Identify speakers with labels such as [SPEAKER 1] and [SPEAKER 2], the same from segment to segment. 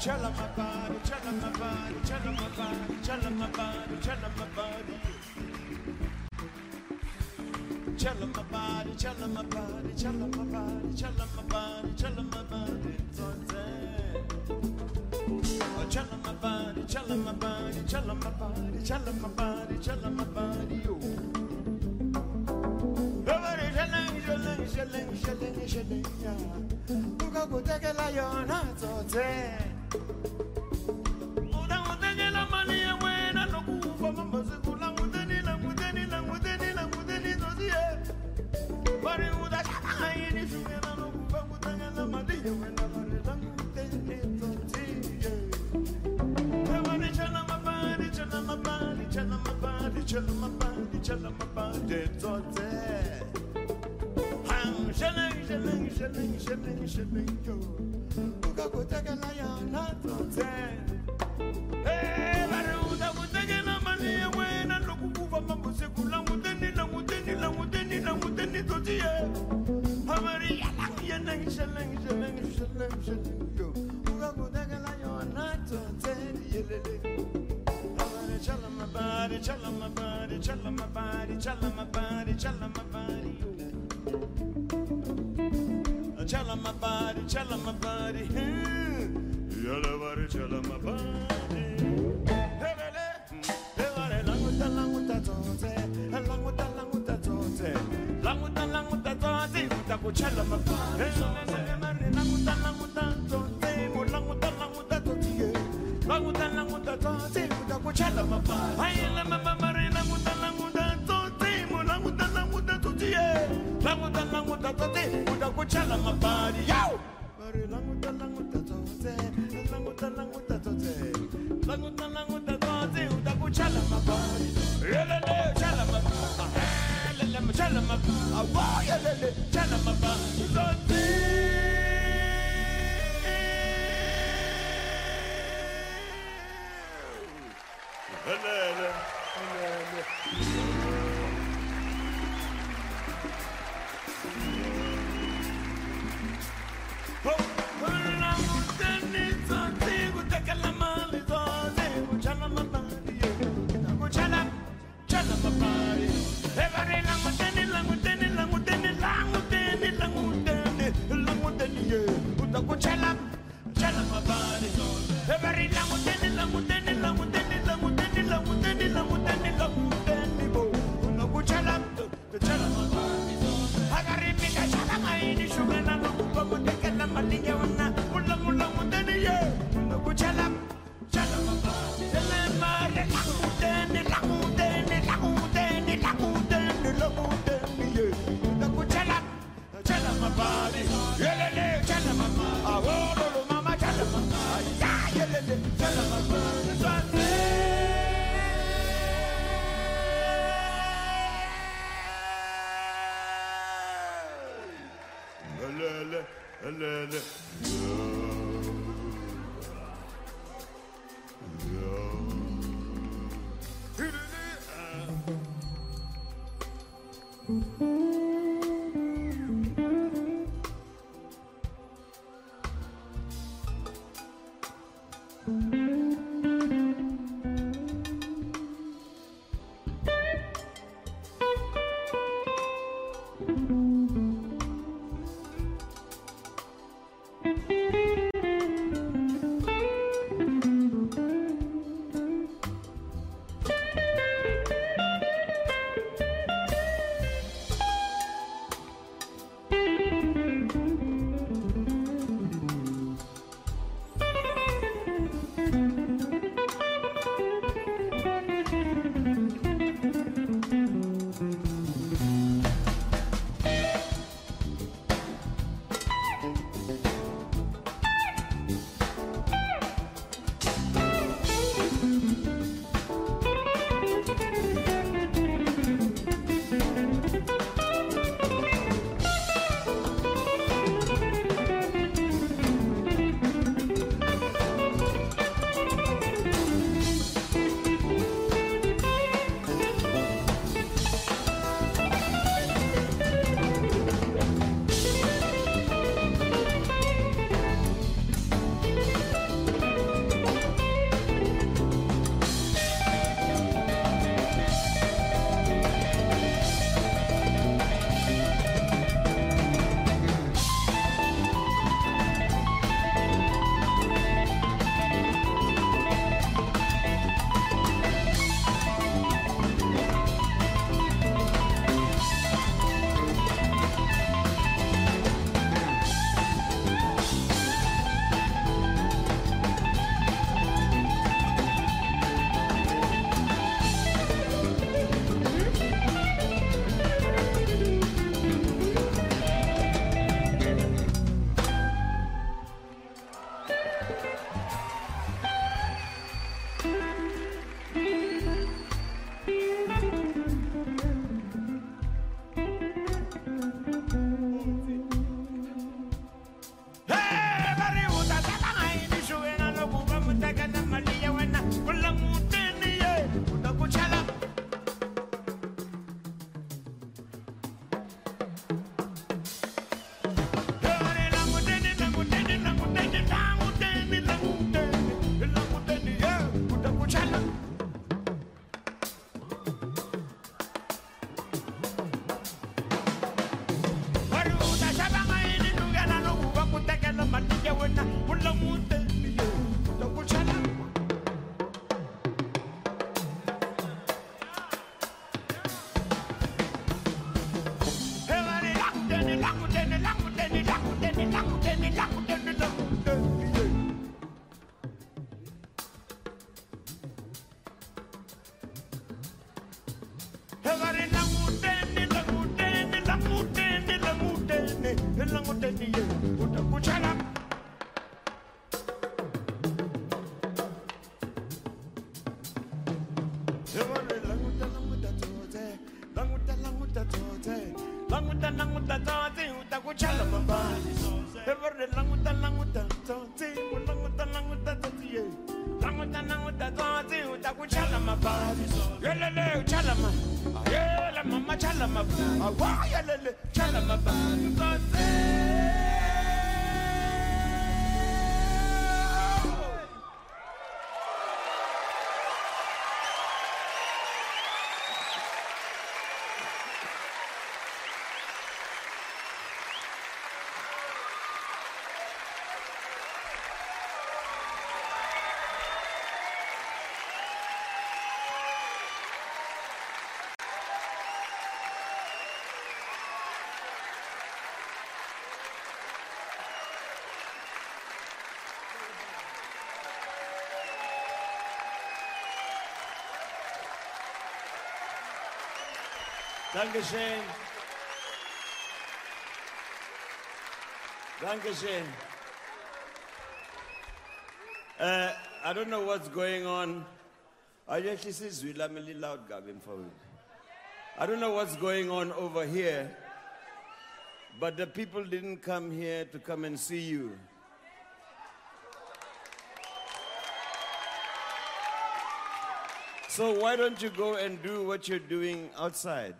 [SPEAKER 1] Tell my body, tell my body, tell my body, tell my body, tell my body. Tell my body, tell my body, tell my body, tell my body, tell my body, Oh, tell my body, tell my body, tell my body, my my body, dzodze. Hang, shelling, shelling, shelling, shelling, shelling, yo. Ukakutekela yona dzodze. Hey, bari udakutekela mali ya wena nokukufa mambusiku languteni, languteni, languteni, languteni yalang, yalang, my body, challa my body, challa my body, challa my body, challa my Dankeschön. Dankeschön. Uh, I don't know what's going on. I actually see Zwila loud Gavin forward. I don't know what's going on over here, but the people didn't come here to come and see you. So why don't you go and do what you're doing outside?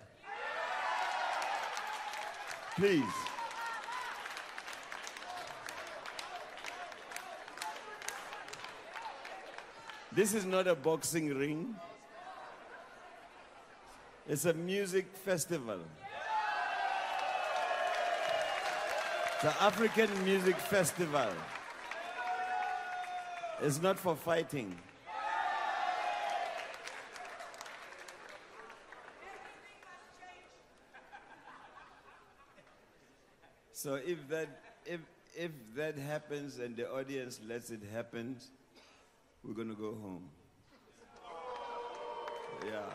[SPEAKER 1] Please. This is not a boxing ring. It's a music festival. The African Music Festival. It's not for fighting. So if that if if that happens and the audience lets it happen, we're gonna go home. Yeah.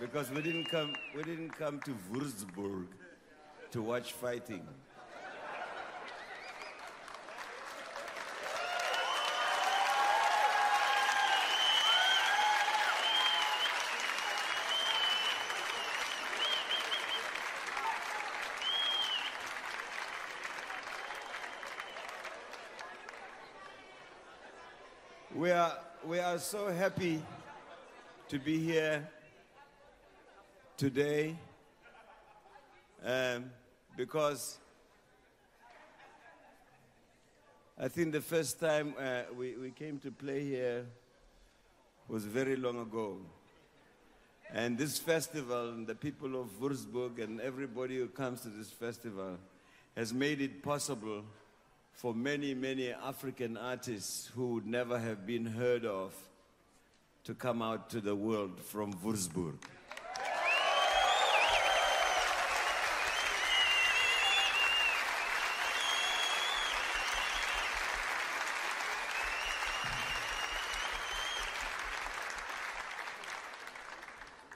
[SPEAKER 1] Because we didn't come we didn't come to Würzburg to watch fighting. We are, we are so happy to be here today um, because I think the first time uh, we, we came to play here was very long ago. And this festival, and the people of Würzburg, and everybody who comes to this festival has made it possible for many, many African artists who would never have been heard of to come out to the world from Würzburg.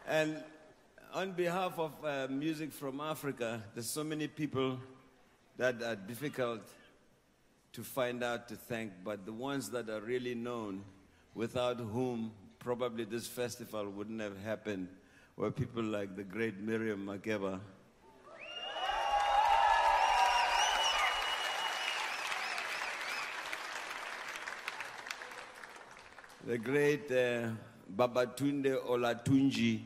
[SPEAKER 1] And on behalf of uh, Music from Africa, there's so many people that are difficult to find out to thank, but the ones that are really known, without whom probably this festival wouldn't have happened, were people like the great Miriam Makeba. The great uh, Babatunde Olatunji.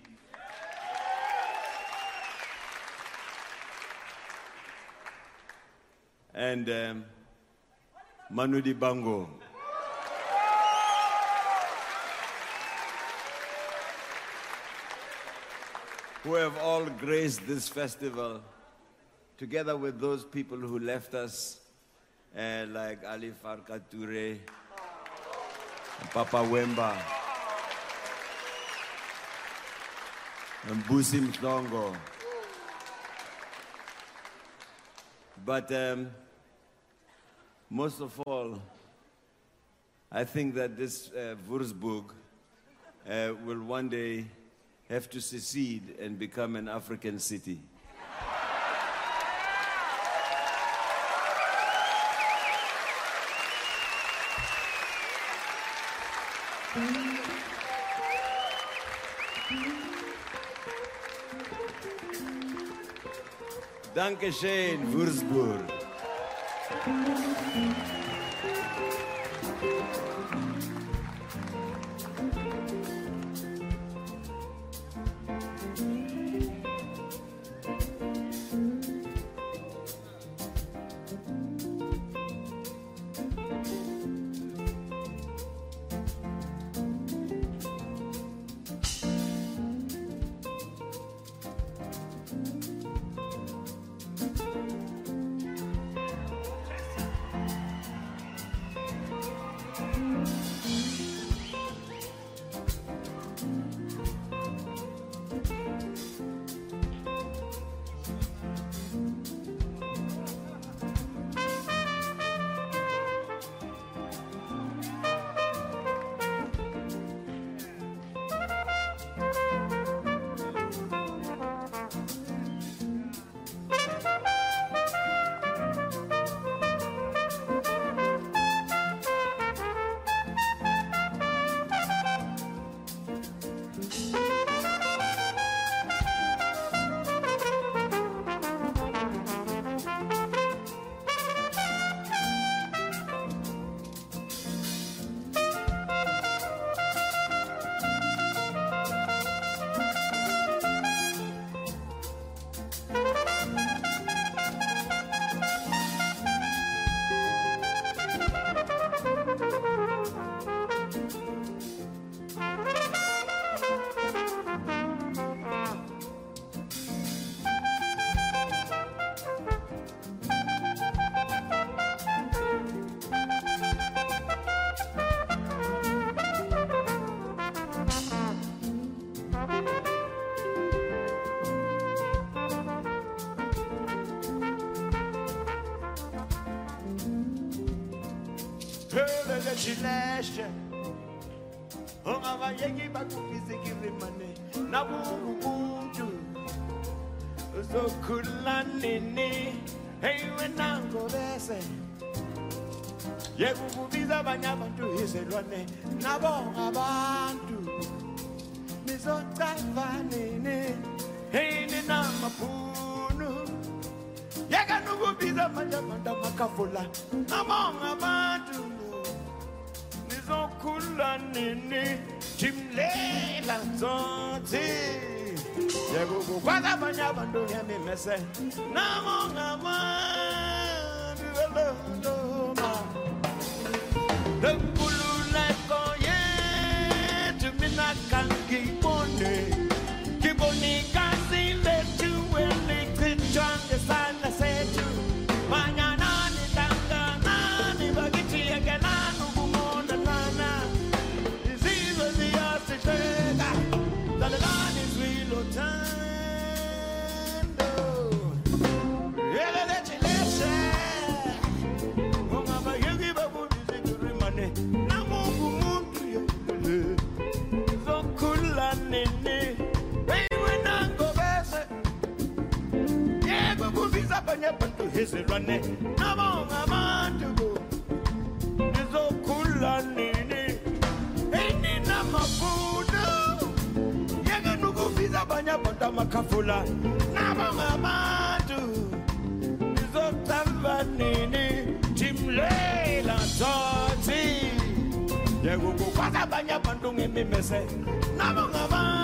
[SPEAKER 1] And um, Manu Dibango. Who have all graced this festival together with those people who left us uh, like Ali Farka Toure, Papa Wemba, and Busi Mhlongo. But um, most of all, I think that this uh, Würzburg uh, will one day have to secede and become an African city. Dankeschön, Würzburg. Música abanye abantu ngemimese nabo ngabantu beloloma lenkululeko yethu mina kangibone abantu izilwane nabonga abantu nizokhula nini. Eninamafuno yeke nukubiza abanye abantu amakhafula nabonga abantu nizocamba nini. Jimlela nzonzi yekukukwazi abanye abantu ngemimese nabonga abantu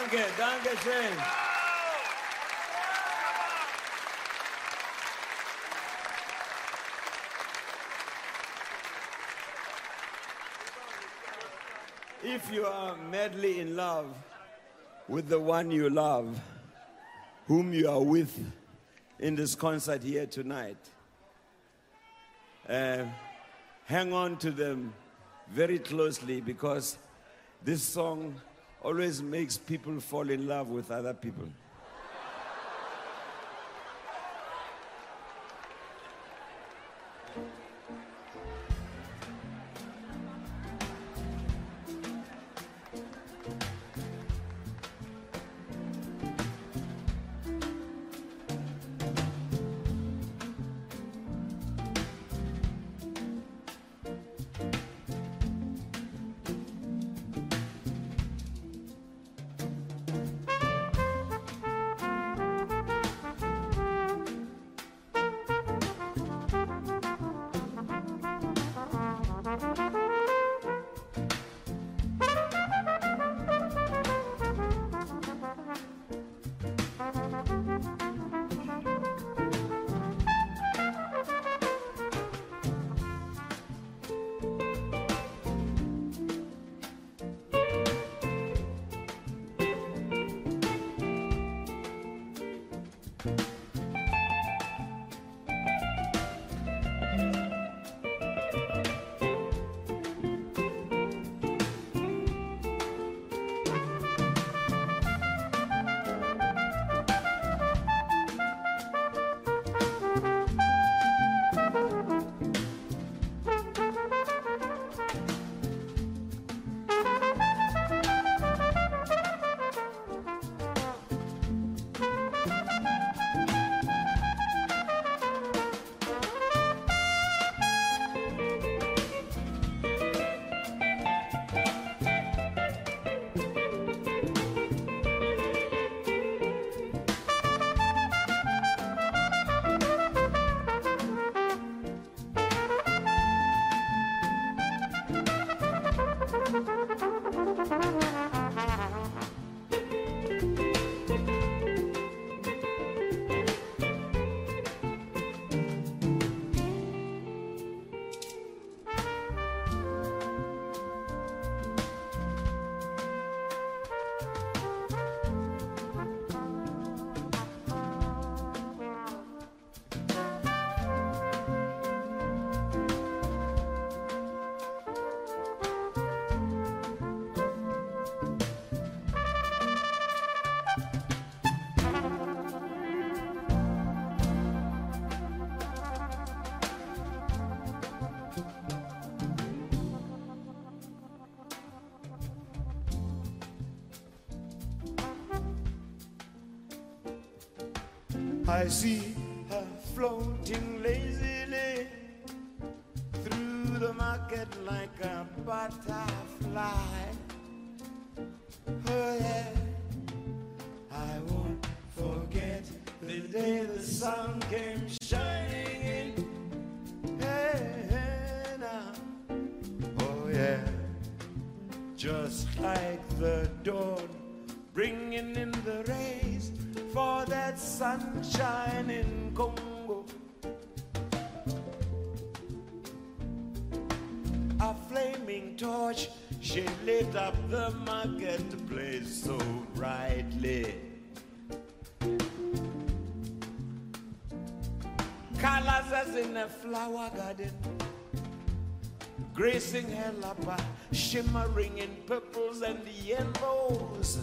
[SPEAKER 1] Danke, danke schön. If you are madly in love with the one you love, whom you are with in this concert here tonight, uh, hang on to them very closely because this song always makes people fall in love with other people. I see her floating lazily through the market like a butterfly. Flower garden, gracing her lapa, shimmering in purples and yellows,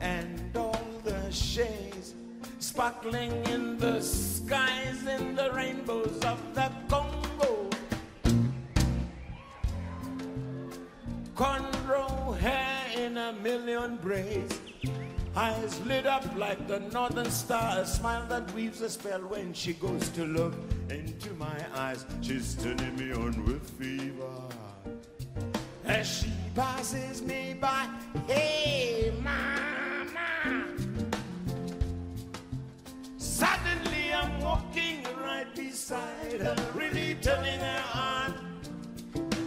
[SPEAKER 1] and all the shades sparkling in the skies in the rainbows of the Congo. Conroe hair in a million braids. Eyes lit up like the northern star, a smile that weaves a spell when she goes to look into my eyes. She's turning me on with fever. As she passes me by, hey,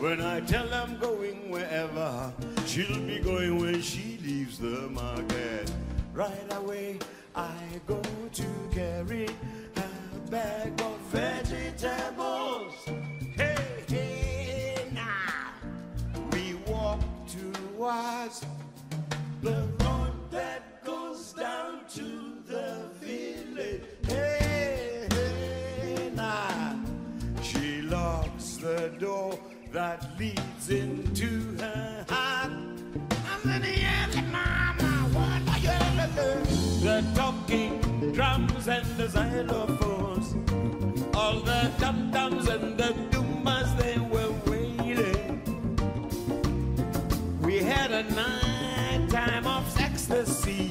[SPEAKER 1] When I tell I'm going wherever, she'll be going when she leaves the market. Right away, I go to carry a bag of vegetables. Hey, hey, now we walk towards that leads into her heart. I'm in the end, mama, what are you The talking drums and the xylophones, all the dum dums and the doomas, they were waiting. We had a night time of ecstasy,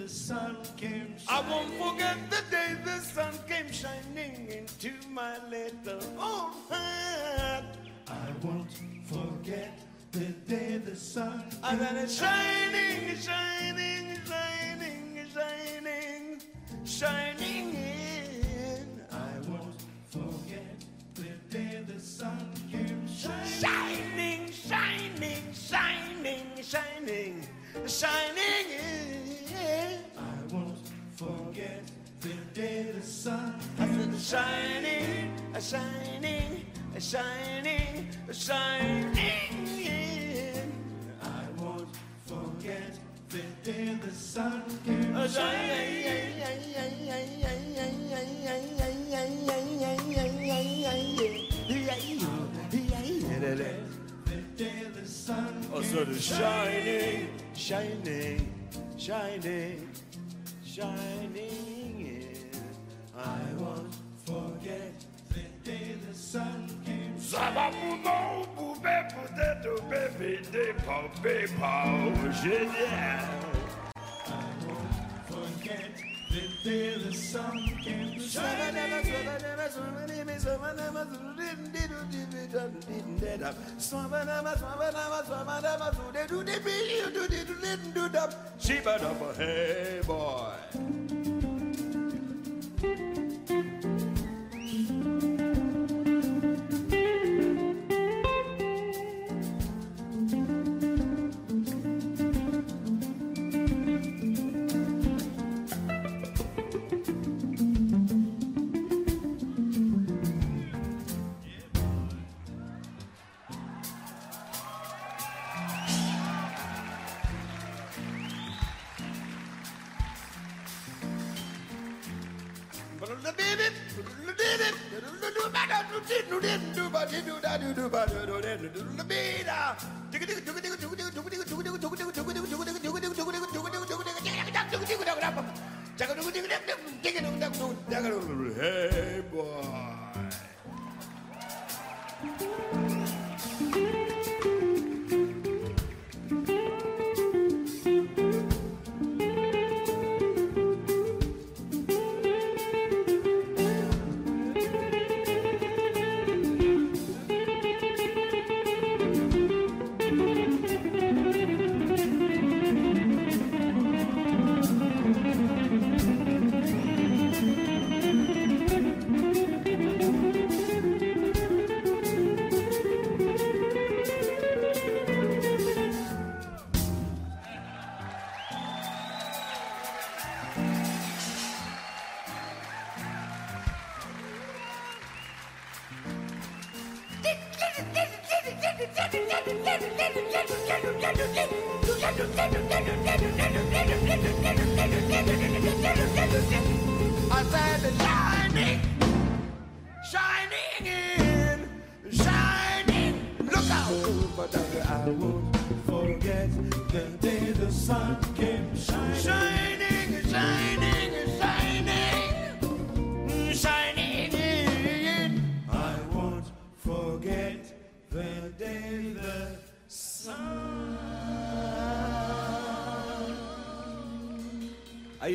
[SPEAKER 1] the sun came shining. I won't forget the day the sun came shining into my little old heart. I won't forget the day the sun and then it's shining, shining, shining, shining, shining in. I won't forget the day the sun came shining, shining, shining, shining, shining in. I won't forget the day the sun came shining, shining, shining, shining. I won't forget the day the sun came shining.
[SPEAKER 2] Oh, so the shining,
[SPEAKER 1] shining, shining, shining in. I won't forget the day the sun came
[SPEAKER 2] Sababumo, boubé, potato, baby, de pau, pau, génial.
[SPEAKER 1] I won't forget the sun came
[SPEAKER 2] Shibadaba, hey boy. Hey,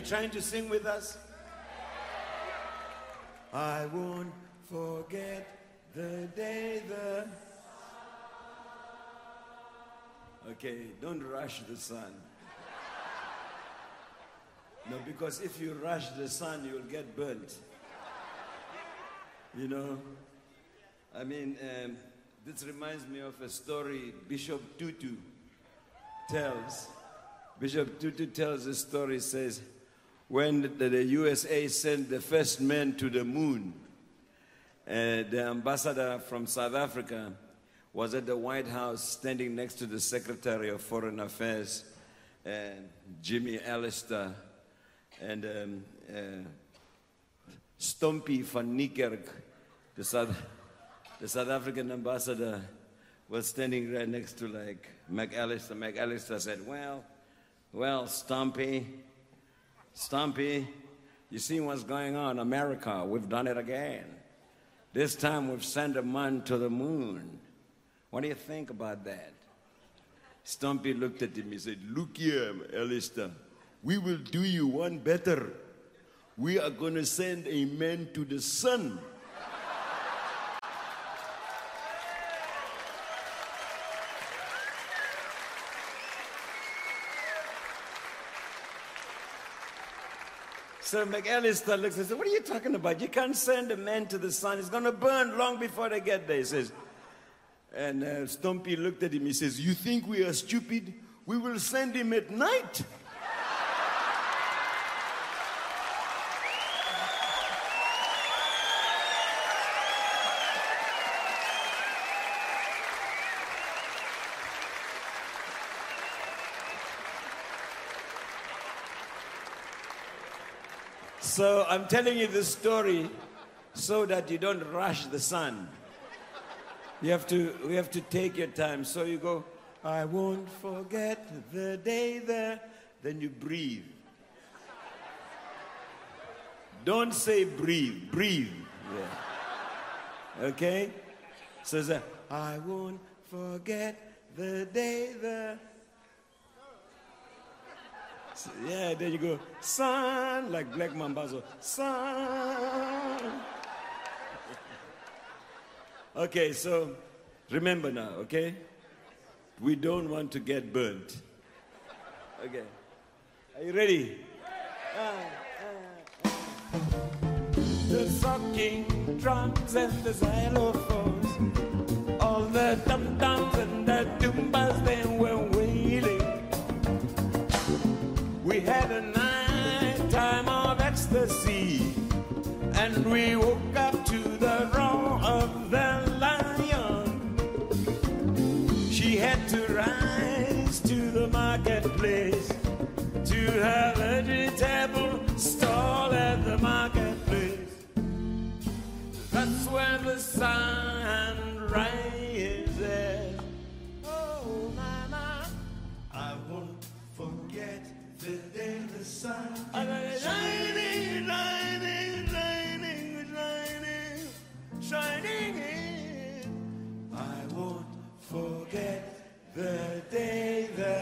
[SPEAKER 1] trying to sing with us? I won't forget the day the. Okay, don't rush the sun. No, because if you rush the sun, you'll get burnt. You know? I mean, um, this reminds me of a story Bishop Tutu tells. Bishop Tutu tells a story, says, when the, the USA sent the first man to the moon, uh, the ambassador from South Africa was at the White House standing next to the Secretary of Foreign Affairs, uh, Jimmy Allister, and um, uh, Stompie van Niekerk, the South, the South African ambassador, was standing right next to like McAllister. McAllister said, Well, well, Stompie, Stompie, you see what's going on? America, we've done it again. This time we've sent a man to the moon. What do you think about that? Stompie looked at him. He said, Look here, Alistair. We will do you one better. We are going to send a man to the sun. So McAllister looks and says, What are you talking about? You can't send a man to the sun. It's going to burn long before they get there. He says, and uh, Stompie looked at him. He says, You think we are stupid? We will send him at night. So I'm telling you this story so that you don't rush the sun. You have to, we have to take your time. So you go, I won't forget the day there. then you breathe. Don't say breathe, breathe. Yeah. Okay? So it's a, I won't forget the day that. Yeah, there you go. Sun, like Black Mambazo. Sun. Okay, so remember now, okay? We don't want to get burnt. Okay. Are you ready? Ah, ah, ah. The sucking drums and the xylophones, all the dum dums and the doombas, they had a night time of ecstasy, and we woke up to the roar of the lion. She had to rise to the marketplace to her vegetable stall at the marketplace. That's where the sun
[SPEAKER 2] sun.
[SPEAKER 1] Shining, shining, shining, shining, shining. I won't forget the day the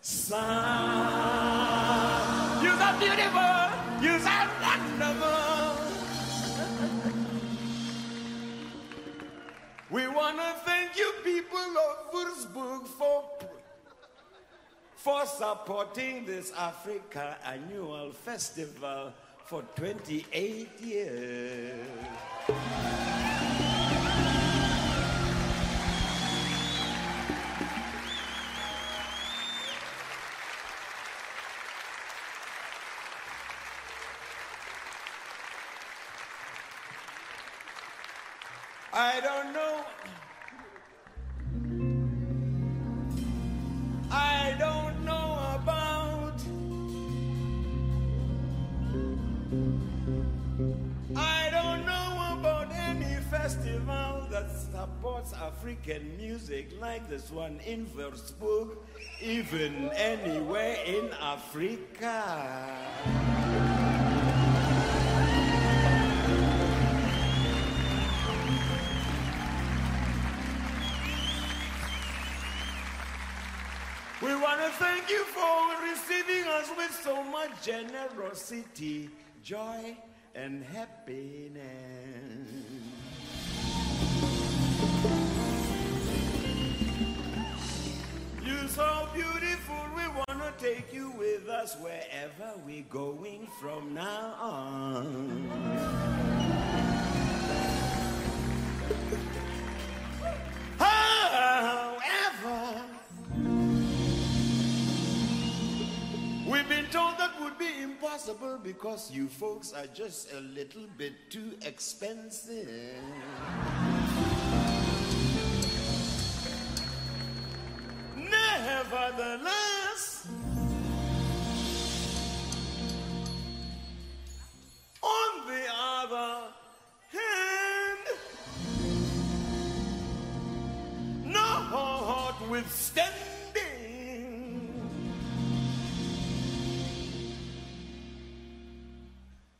[SPEAKER 1] sun. You're so beautiful. You're so wonderful. we wanna thank you, people of Würzburg, for for supporting this Africa annual festival for 28 years. I don't know. African music like this one in Würzburg, even anywhere in Africa. We want to thank you for receiving us with so much generosity, joy, and happiness. So beautiful, we want to take you with us wherever we're going from now on. However, We've been told that would be impossible because you folks are just a little bit too expensive. Nevertheless, on the other hand,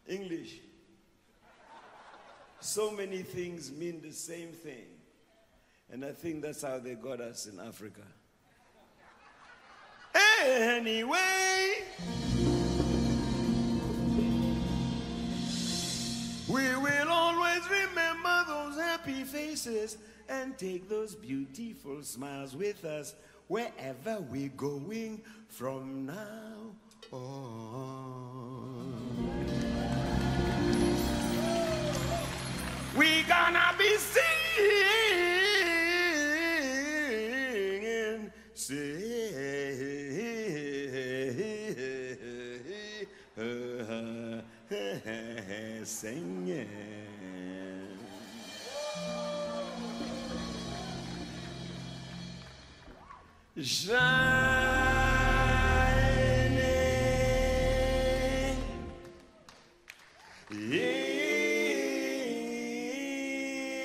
[SPEAKER 1] English. So many things mean the same thing. And I think that's how they got us in Africa. Anyway, we will always remember those happy faces and take those beautiful smiles with us wherever we're going from now on. We gonna be singing, singing, singing. Shining in.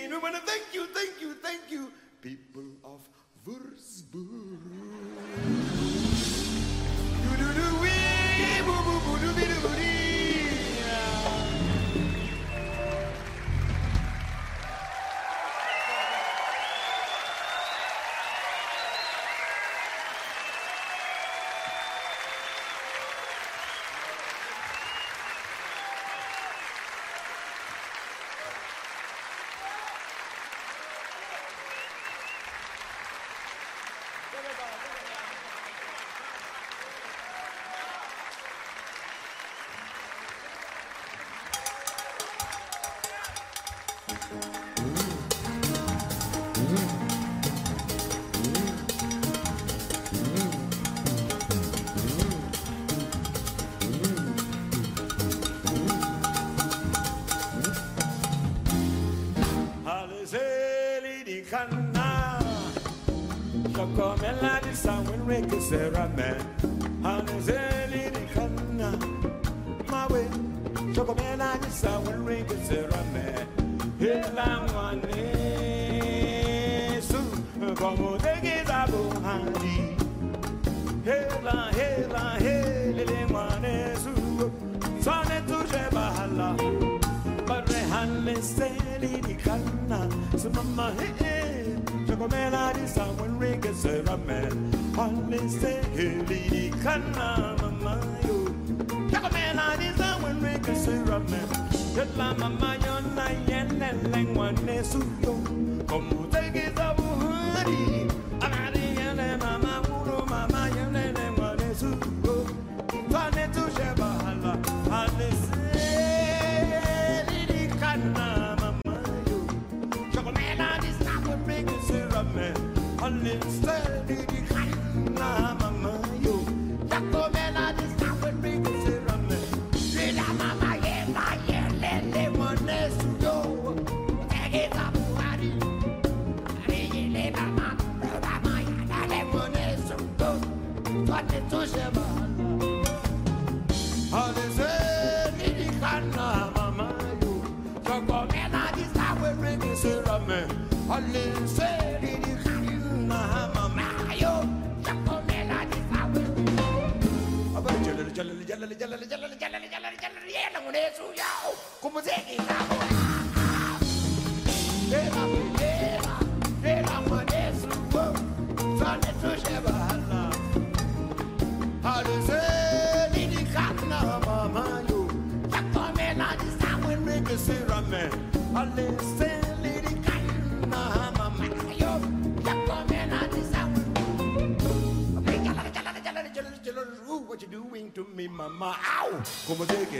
[SPEAKER 1] We want to thank you, thank you, thank you, people of Würzburg. Samuel Rick mama Como te que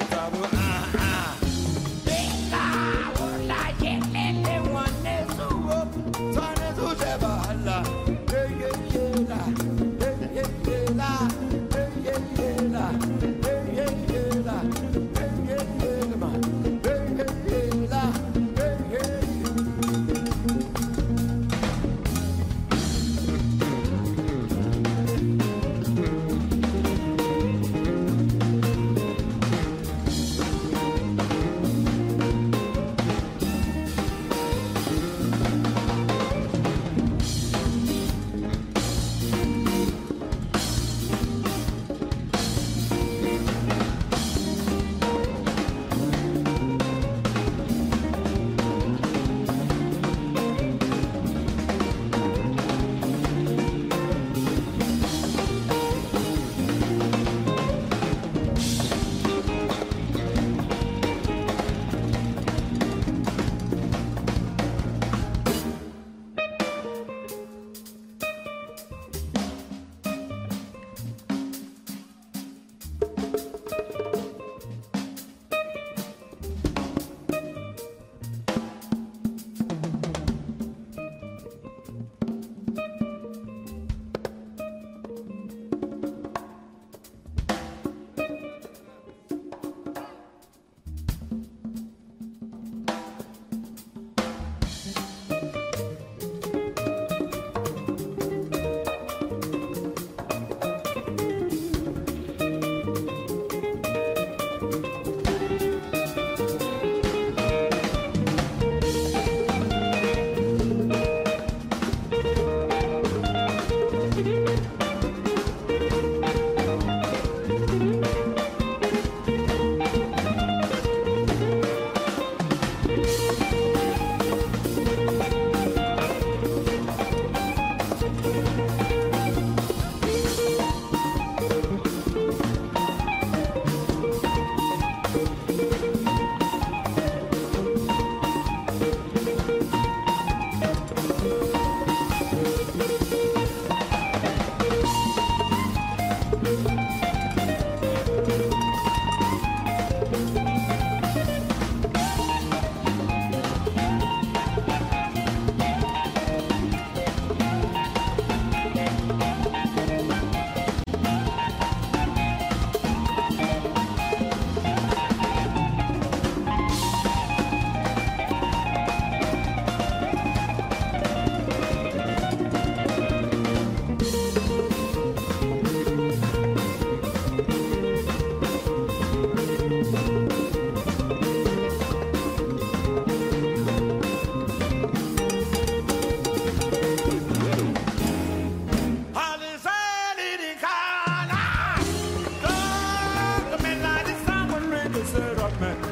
[SPEAKER 1] Amen.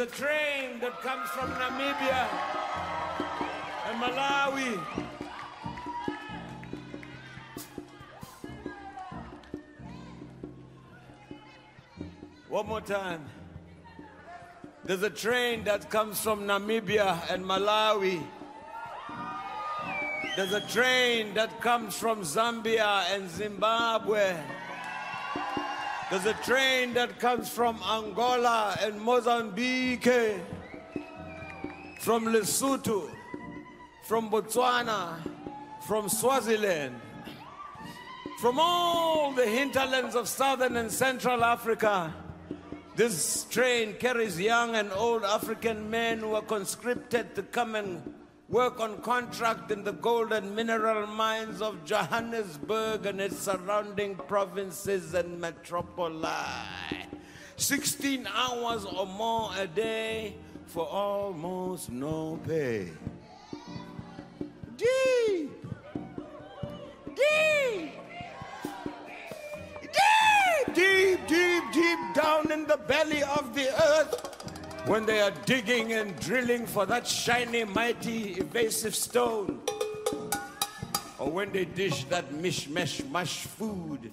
[SPEAKER 1] A train that comes from Namibia and Malawi. One more time. There's a train that comes from Namibia and Malawi. There's a train that comes from Zambia and Zimbabwe. There's a train that comes from Angola and Mozambique, from Lesotho, from Botswana, from Swaziland, from all the hinterlands of southern and central Africa. This train carries young and old African men who are conscripted to come and work on contract in the gold and mineral mines of Johannesburg and its surrounding provinces and metropoli. 16 hours or more a day for almost no pay. Deep, deep, deep, deep, deep down in the belly of the earth when they are digging and drilling for that shiny, mighty, evasive stone, or when they dish that mishmash mush food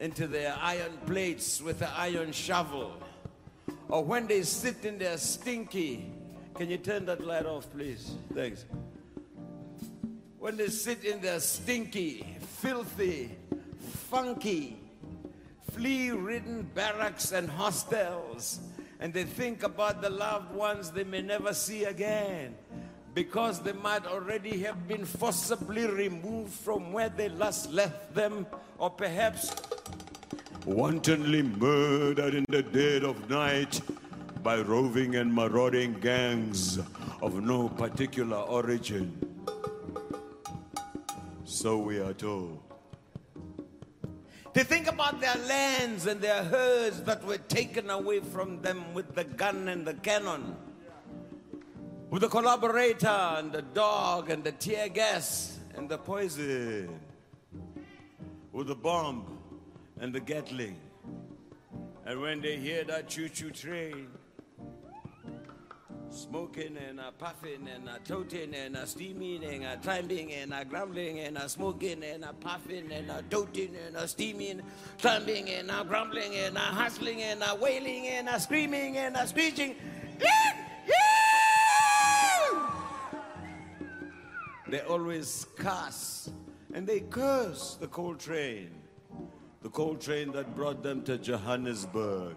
[SPEAKER 1] into their iron plates with the iron shovel, or when they sit in their stinky. Can you turn that light off, please? Thanks. When they sit in their stinky, filthy, funky, flea ridden barracks and hostels, and they think about the loved ones they may never see again because they might already have been forcibly removed from where they last left them, or perhaps wantonly murdered in the dead of night by roving and marauding gangs of no particular origin. So we are told. They think about their lands and their herds that were taken away from them with the gun and the cannon, with the collaborator and the dog and the tear gas and the poison, with the bomb and the Gatling. And when they hear that choo choo train, smoking and a puffing and a toting and a steaming and a climbing and a grumbling and a smoking and a puffing and a toting and a steaming, climbing and a grumbling and a hustling and a wailing and a screaming and a screeching. They always cuss and they curse the coal train. The coal train that brought them to Johannesburg.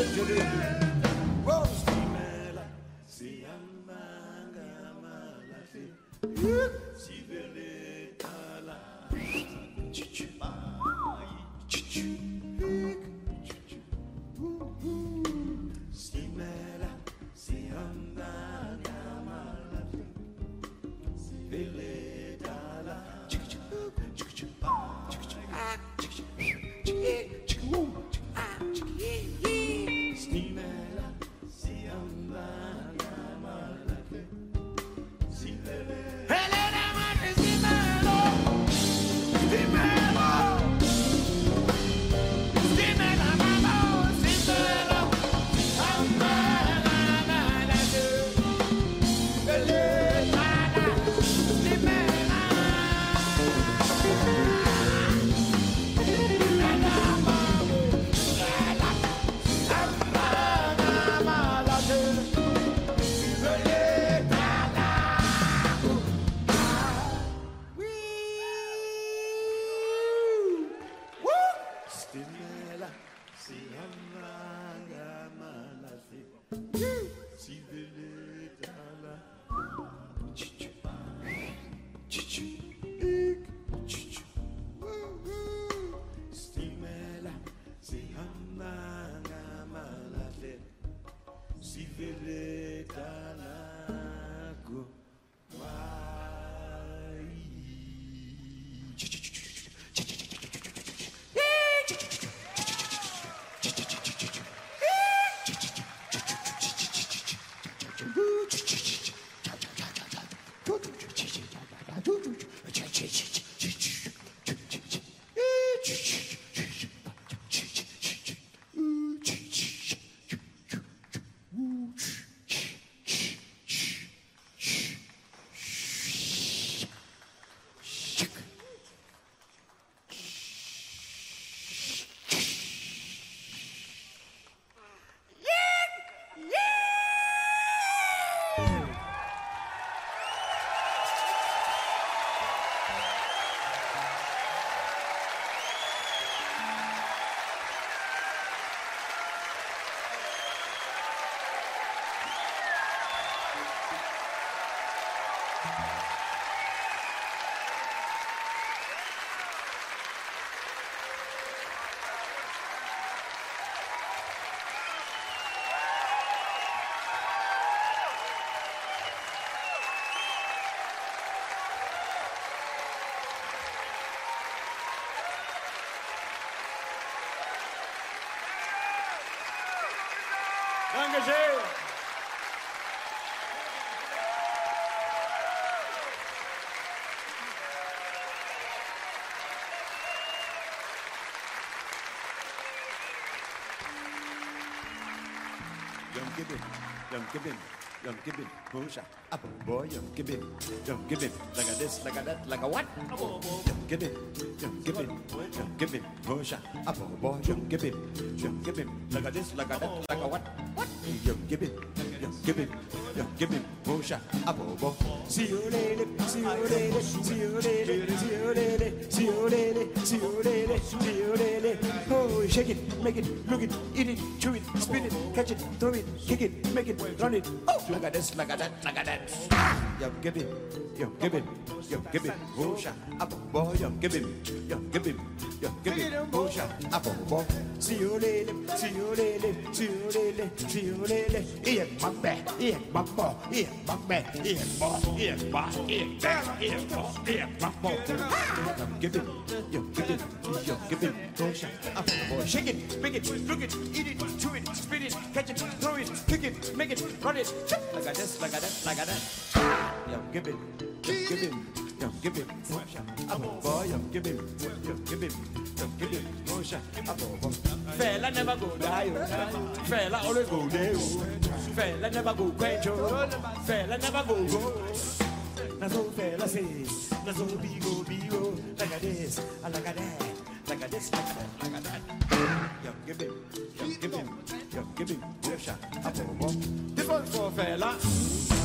[SPEAKER 1] You. Brasil! Don't give in. Don't give in. Yum Gibbon, Hosha, up boy, Yum Gibbon, Yum Gibbon, like a this, like a that, like a what? Yum Gibbon, Yum Gibbon, Yum Gibbon, Hosha, up boy, Yum Gibbon, Yum Gibbon, like a this, like a that, like a what? What? Yum Gibbon, Yum Gibbon, Yum Gibbon, Hosha, up boy. See you later, see you later, see you later, see you later, see you later, see you later, see you later. Oh, shake it, make it, look it, eat it, chew it, spin it, catch it, throw it, kick it, make it, run it. Oh, like a this, like a that, like a that. Yum Gibbon, Yum Gibbon, Yum Gibbon, Hosha, up boy, Yum Gibbon, Yum Gibbon, Yum Gibbon, Hosha, up boy. See you later, see you later, see you later, see you later. Ian Mumba, Ian Mumbo, Ian Mumba, Ian Boss, Ian Boss, Ian Boss, Ian Boss, Ian Mumbo. Yum Gibbon, Yum Gibbon, Yum Gibbon, Hosha, up boy. Shake it, make it, look it, eat it, chew it, spit it, catch it, throw it, kick it, make it, run it. Like a this, like a that, like a that. Yum Gibbon, Yum Gibbon. Yum Gibbon, Hosha, never go die, oh. fella always go there. oh. Fella never go quench, oh. fella never go go. Na so fella say, na so be go be go, like a this, a like a that, like a this, like a that, like a that. Yum Gibbon, Yum Gibbon, Yum Gibbon, Hosha, up boy. This one's for Fela.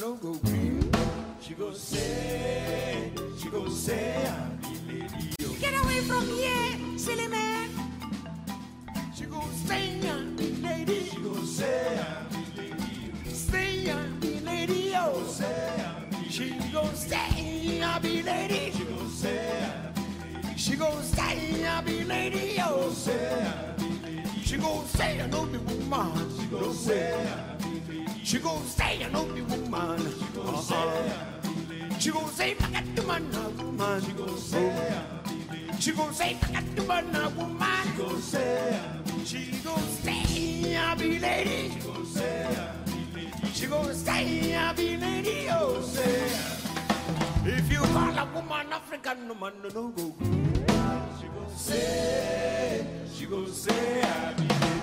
[SPEAKER 1] No go green. She go say, she go say, I be lady. oh.
[SPEAKER 3] Get away from here, silly man.
[SPEAKER 1] She go say, I be lady. She go say, I be lady. Say, I be lady. Oh, say, be She go say, lady. She go say, lady. She go say, I be lady. Oh, say, lady. She go say, I know woman. She go say, lady. She go say, know be woman. She go say, I be. She go say, I got the man, a woman. She go say, I be lady. She go say, I got the man, a woman. She go say, she go say, I be lady. She go say, I be lady. She go say, I be lady. Oh, say. If you call a woman African no no go. She go say, she go say, I be lady.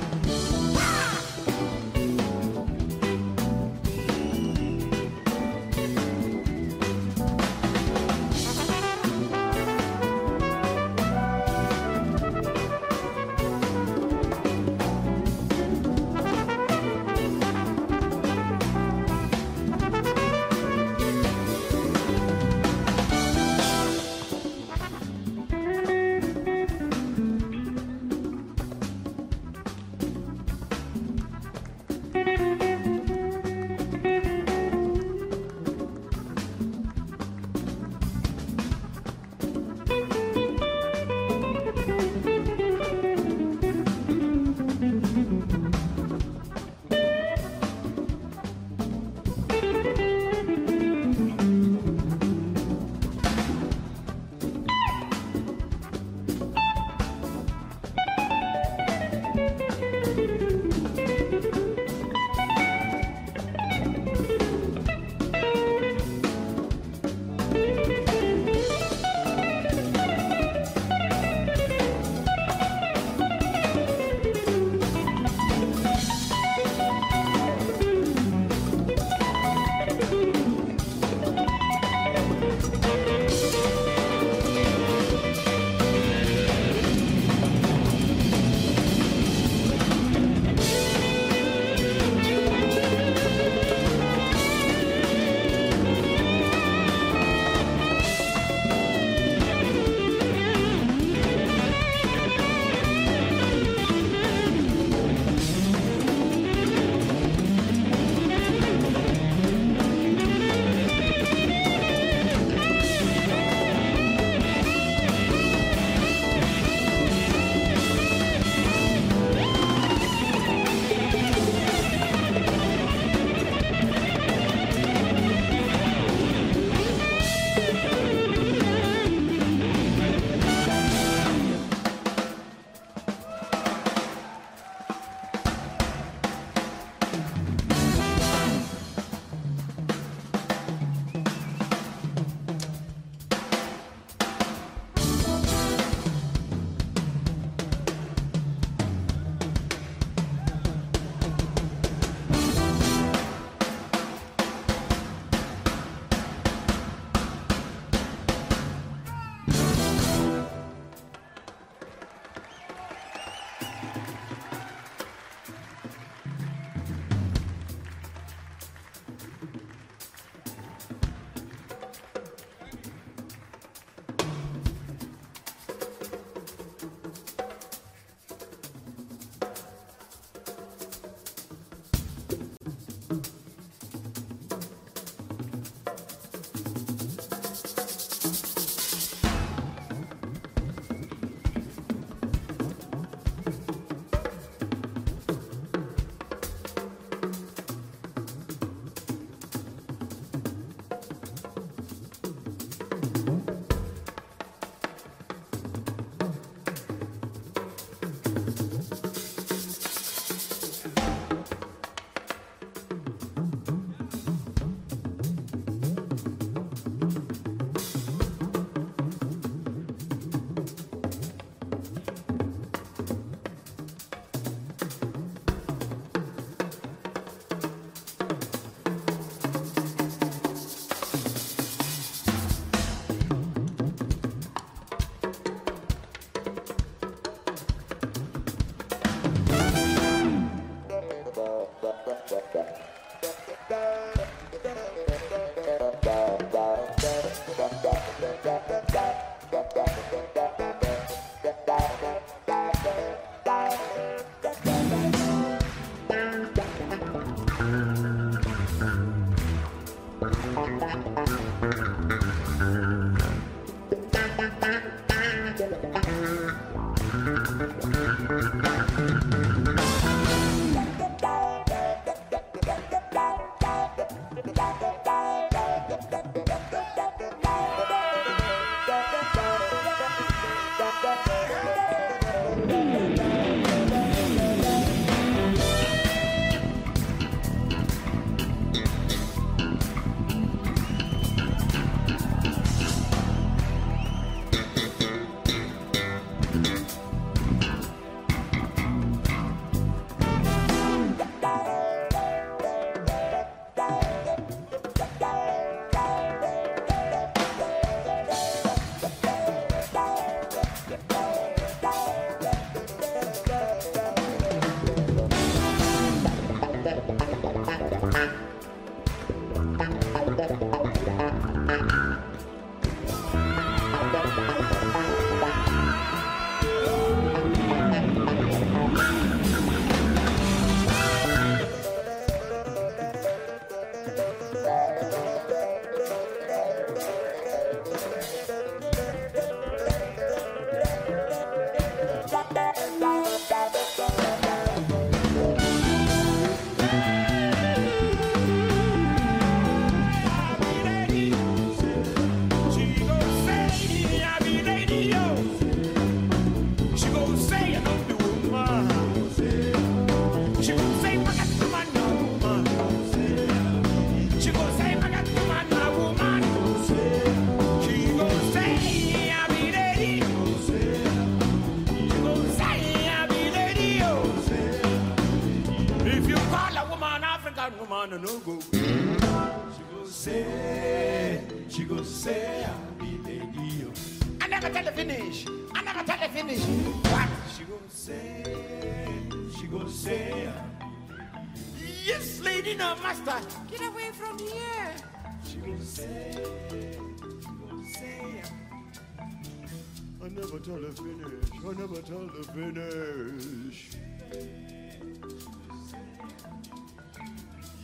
[SPEAKER 1] never tell the finish. I never tell the finish.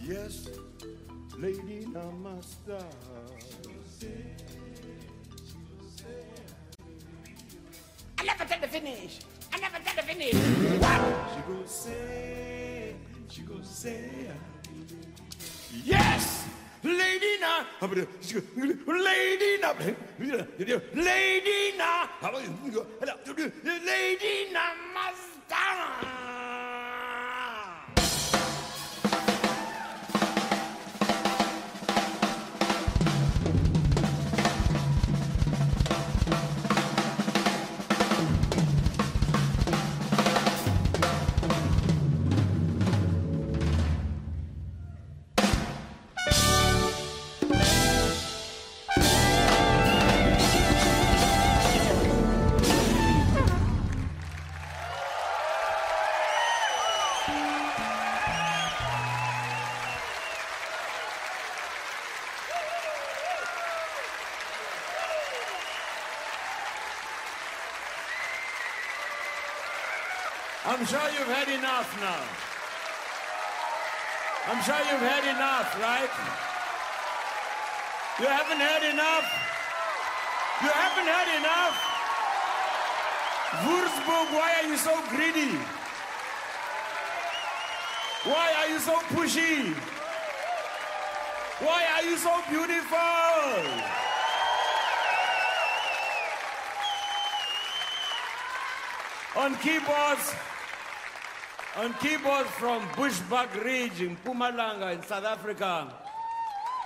[SPEAKER 1] Yes, Lady Namaste. I never tell the finish. I never tell the finish. What? She goes say.
[SPEAKER 2] She goes say.
[SPEAKER 1] Yes. I'm sure you've had enough now. I'm sure you've had enough, right? You haven't had enough? You haven't had enough? Würzburg, why are you so greedy? Why are you so pushy? Why are you so beautiful? On keyboards, on keyboards from Bushbuckridge in Mpumalanga in South Africa,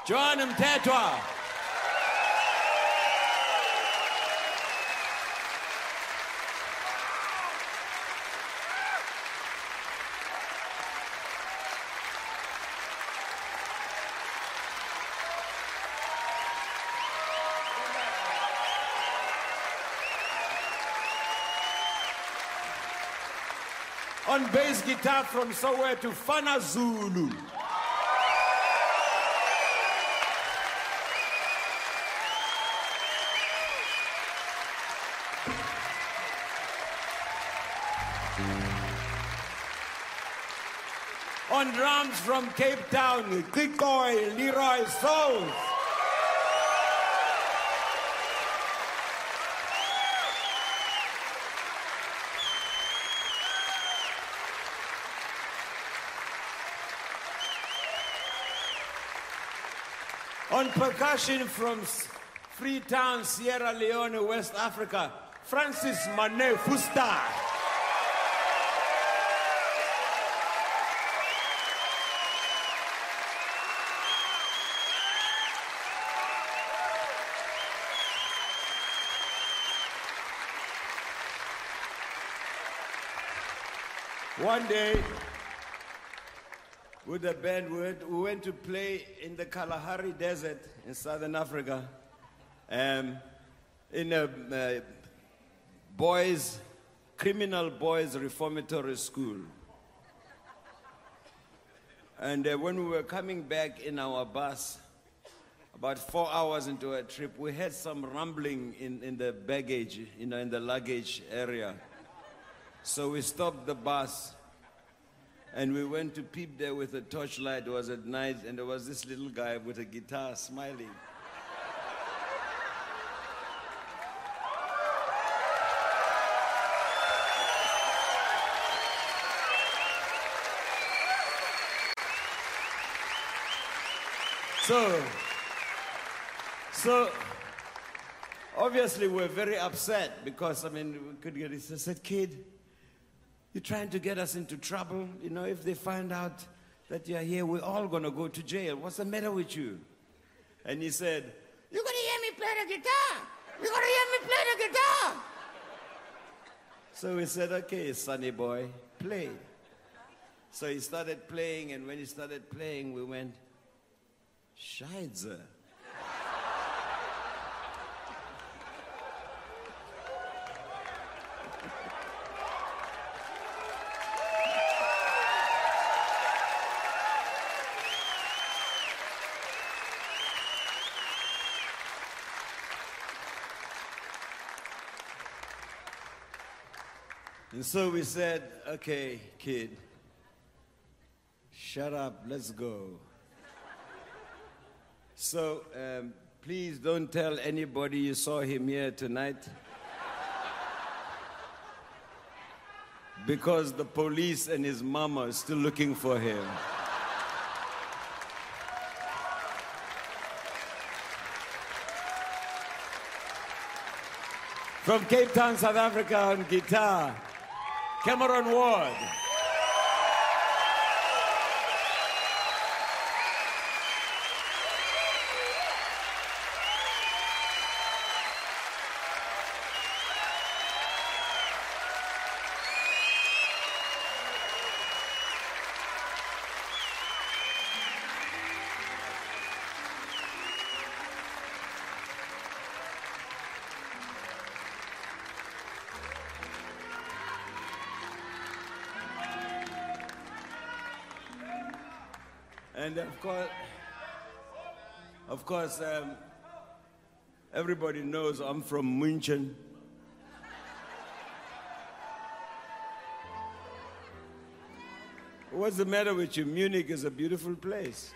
[SPEAKER 1] John Mthethwa. on bass guitar from Soweto, Fana Zulu. On drums from Cape Town, Kikoy Leroy Sauls. On percussion from Freetown, Sierra Leone, West Africa, Francis Mane Fuster. One day, with the band, we went, we went to play in the Kalahari Desert in southern Africa, um, in a uh, boys, criminal boys reformatory school. And uh, when we were coming back in our bus, about four hours into a trip, we had some rumbling in, in the baggage, you know, in the luggage area. So we stopped the bus and we went to peep there with a torchlight. It was at night, and there was this little guy with a guitar smiling. So, so obviously we're very upset because I mean we could get. I said, kid, you're trying to get us into trouble. You know, if they find out that you're here, we're all gonna go to jail. What's the matter with you? And he said,
[SPEAKER 3] You're gonna hear me play the guitar. You're gonna hear me play the guitar.
[SPEAKER 1] So we said, okay, sonny boy, play. So he started playing, and when he started playing, we went, Scheidze. And so we said, okay, kid, shut up, let's go. So um, please don't tell anybody you saw him here tonight. Because the police and his mama are still looking for him. From Cape Town, South Africa on guitar, Cameron Ward. And of course, of course, um, everybody knows I'm from München. What's the matter with you? Munich is a beautiful place.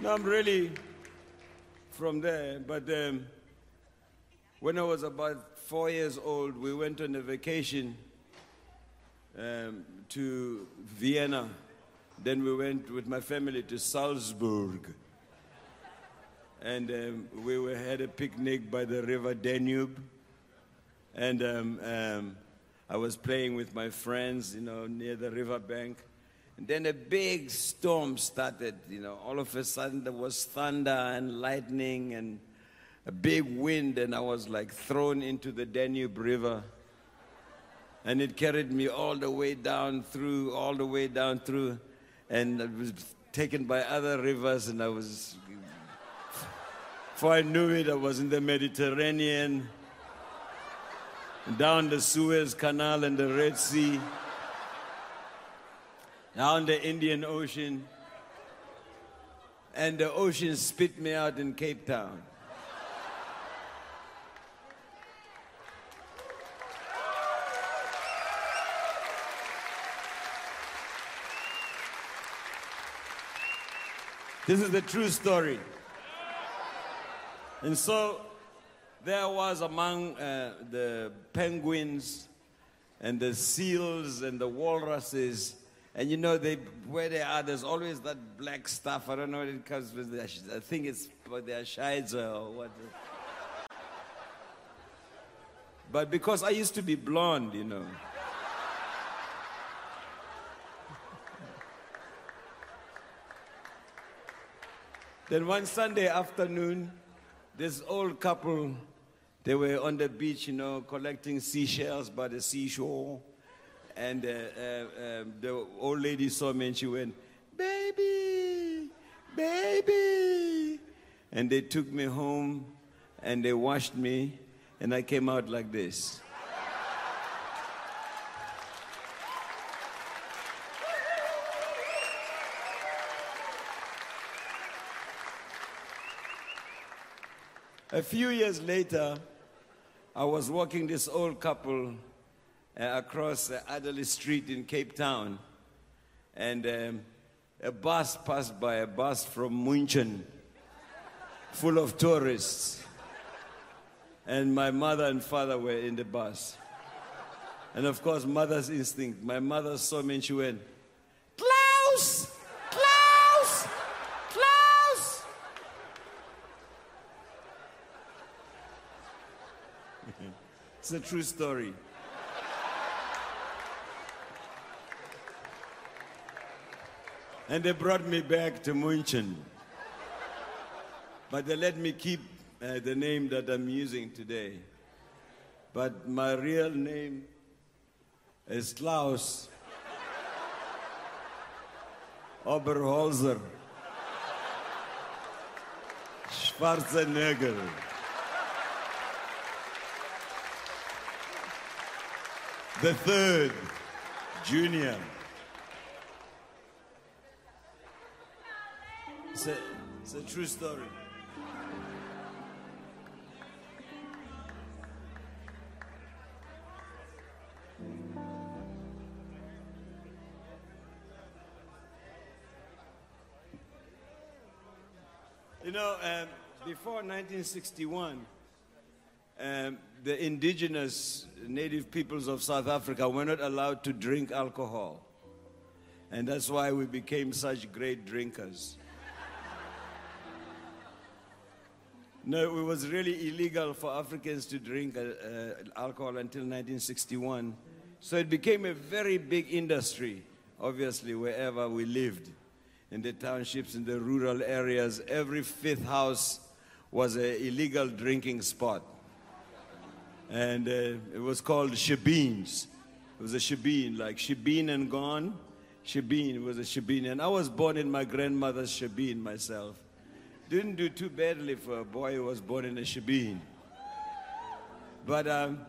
[SPEAKER 1] No, I'm really from there, but um, when I was about four years old, we went on a vacation um, to Vienna. Then we went with my family to Salzburg. And um, we were, had a picnic by the river Danube. And um, um, I was playing with my friends, you know, near the riverbank. And then a big storm started, you know. All of a sudden there was thunder and lightning and a big wind, and I was like thrown into the Danube River. And it carried me all the way down through, all the way down through and I was taken by other rivers, and I was, before I knew it, I was in the Mediterranean, down the Suez Canal and the Red Sea, down the Indian Ocean, and the ocean spit me out in Cape Town. This is the true story. And so there was among uh, the penguins and the seals and the walruses And you know, they where they are, there's always that black stuff. I don't know what it comes with. I think it's their shides or what. But because I used to be blonde, you know. Then one Sunday afternoon, this old couple, they were on the beach, you know, collecting seashells by the seashore. And uh, uh, uh, the old lady saw me and she went, Baby, baby. And they took me home and they washed me, and I came out like this. A few years later, I was walking this old couple uh, across uh, Adderley Street in Cape Town, and um, a bus passed by, a bus from München, full of tourists. And my mother and father were in the bus. And of course, mother's instinct. My mother saw me and she went, Klaus! Klaus! Klaus! It's a true story. And they brought me back to München. But they let me keep uh, the name that I'm using today. But my real name is Klaus Oberholzer Schwarzenegger. The third, Junior. It's a, it's a true story. You know, um, before 1961, um, the indigenous native peoples of South Africa were not allowed to drink alcohol. And that's why we became such great drinkers. No, it was really illegal for Africans to drink uh, uh, alcohol until 1961. So it became a very big industry, obviously, wherever we lived. In the townships, in the rural areas, every fifth house was an illegal drinking spot. And uh, it was called shebeens. It was a shebeen, like shebeen and gone. Shebeen was a shebeen. And I was born in my grandmother's shebeen myself. Didn't do too badly for a boy who was born in a shebeen. But um,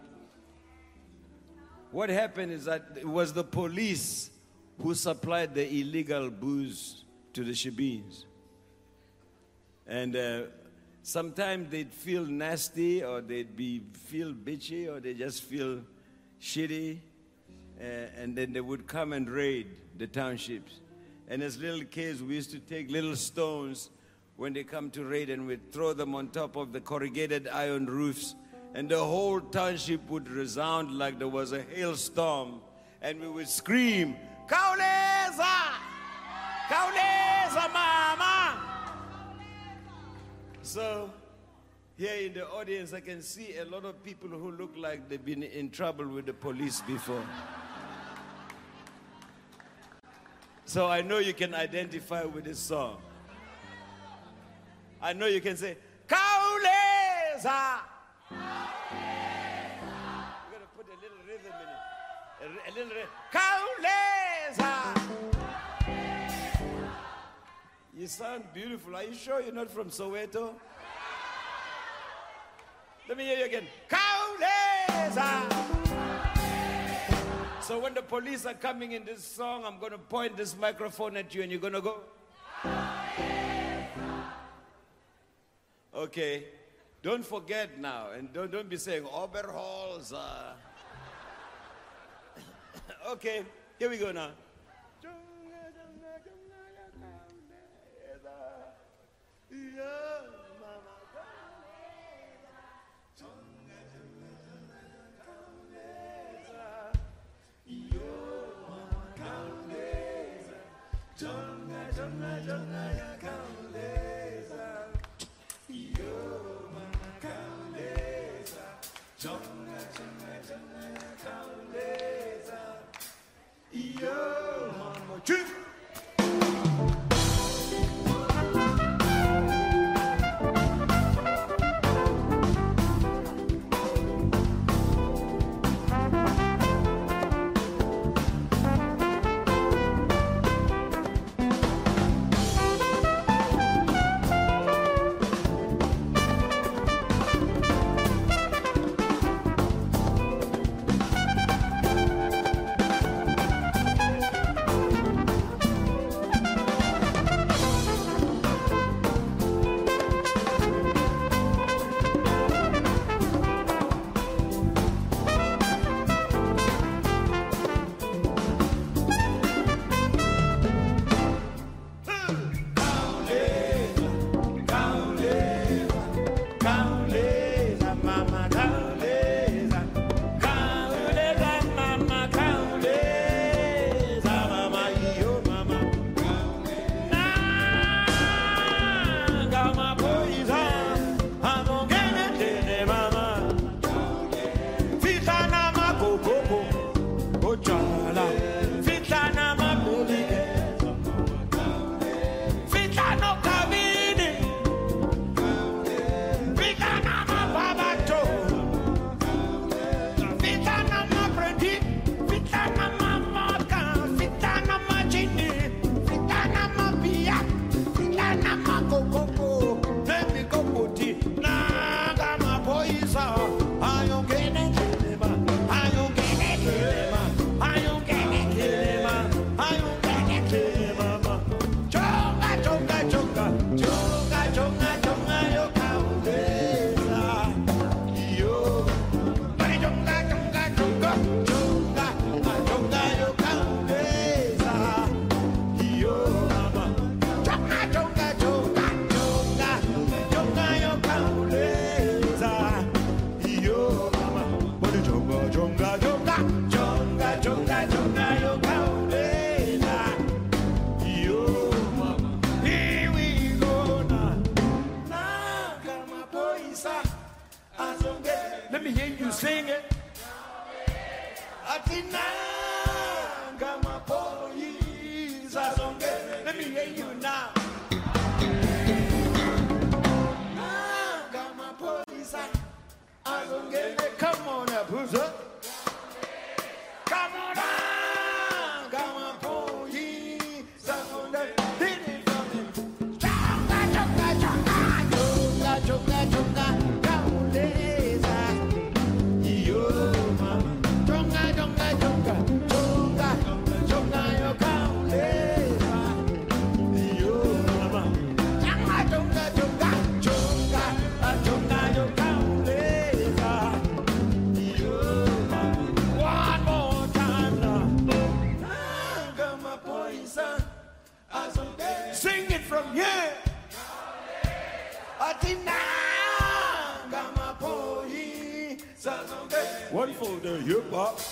[SPEAKER 1] what happened is that it was the police who supplied the illegal booze to the shebeens. And uh, sometimes they'd feel nasty or they'd be feel bitchy or they just feel shitty. Uh, and then they would come and raid the townships. And as little kids, we used to take little stones when they come to raid and we'd throw them on top of the corrugated iron roofs. And the whole township would resound like there was a hailstorm. And we would scream, Khawuleza! So, here in the audience, I can see a lot of people who look like they've been in trouble with the police before. So I know you can identify with this song. I know you can say, Khawuleza! We're going to put a little rhythm in it. A, a little rhythm. Khawuleza! You sound beautiful. Are you sure you're not from Soweto? Let me hear you again. Khawuleza! So when the police are coming in this song, I'm going to point this microphone at you and you're going to go. Okay. Don't forget now, and don't, don't be saying Oberholz. Uh... okay, here we go now. The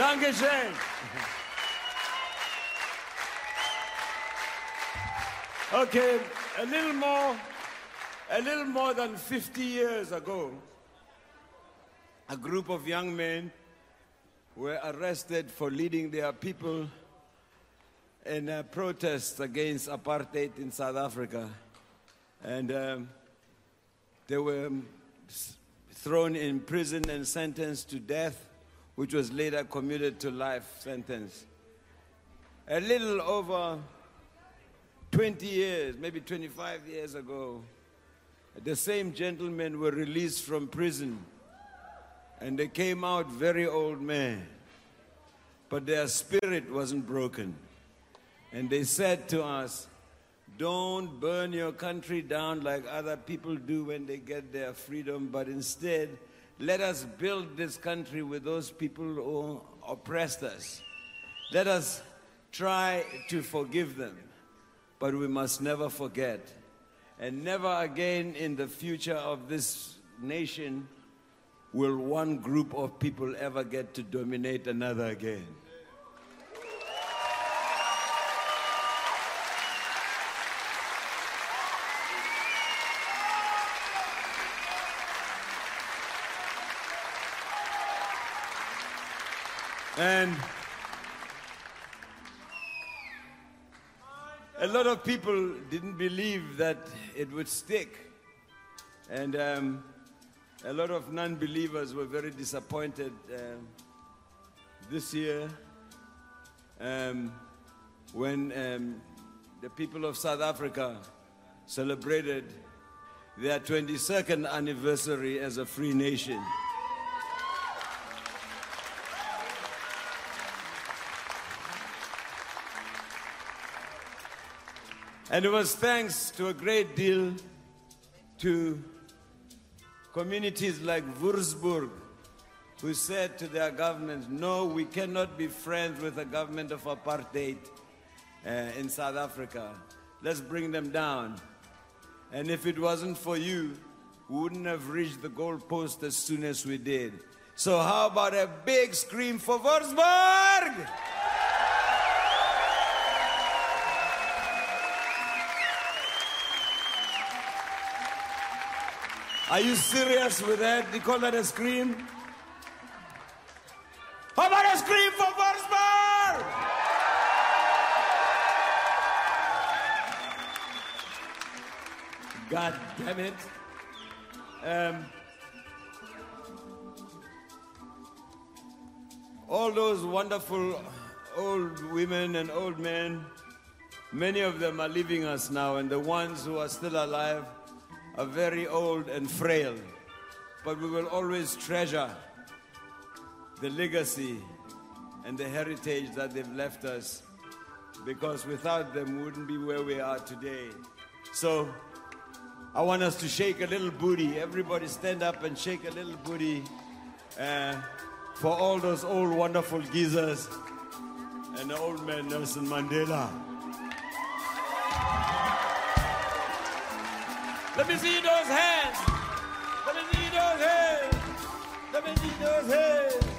[SPEAKER 1] Dankeschön. Okay, a little more, a little more than 50 years ago, a group of young men were arrested for leading their people in a protest against apartheid in South Africa. And um, they were thrown in prison and sentenced to death, which was later commuted to life sentence. A little over 20 years, maybe 25 years ago, the same gentlemen were released from prison and they came out very old men, but their spirit wasn't broken. And they said to us, Don't burn your country down like other people do when they get their freedom, but instead, let us build this country with those people who oppressed us. Let us try to forgive them, but we must never forget. And never again in the future of this nation will one group of people ever get to dominate another again. And a lot of people didn't believe that it would stick. And um, a lot of non believers were very disappointed um, this year um, when um, the people of South Africa celebrated their 22nd anniversary as a free nation. And it was thanks to a great deal to communities like Würzburg who said to their governments, no, we cannot be friends with the government of apartheid uh, in South Africa. Let's bring them down. And if it wasn't for you, we wouldn't have reached the goalpost as soon as we did. So how about a big scream for Würzburg? Are you serious with that? You call that a scream? How about a scream for Würzburg? God damn it. Um, all those wonderful old women and old men, many of them are leaving us now, and the ones who are still alive are very old and frail. But we will always treasure the legacy and the heritage that they've left us because without them we wouldn't be where we are today. So I want us to shake a little booty. Everybody stand up and shake a little booty uh, for all those old wonderful geezers and the old man Nelson Mandela. Let me see those hands. Let me see those hands. Let me see those hands.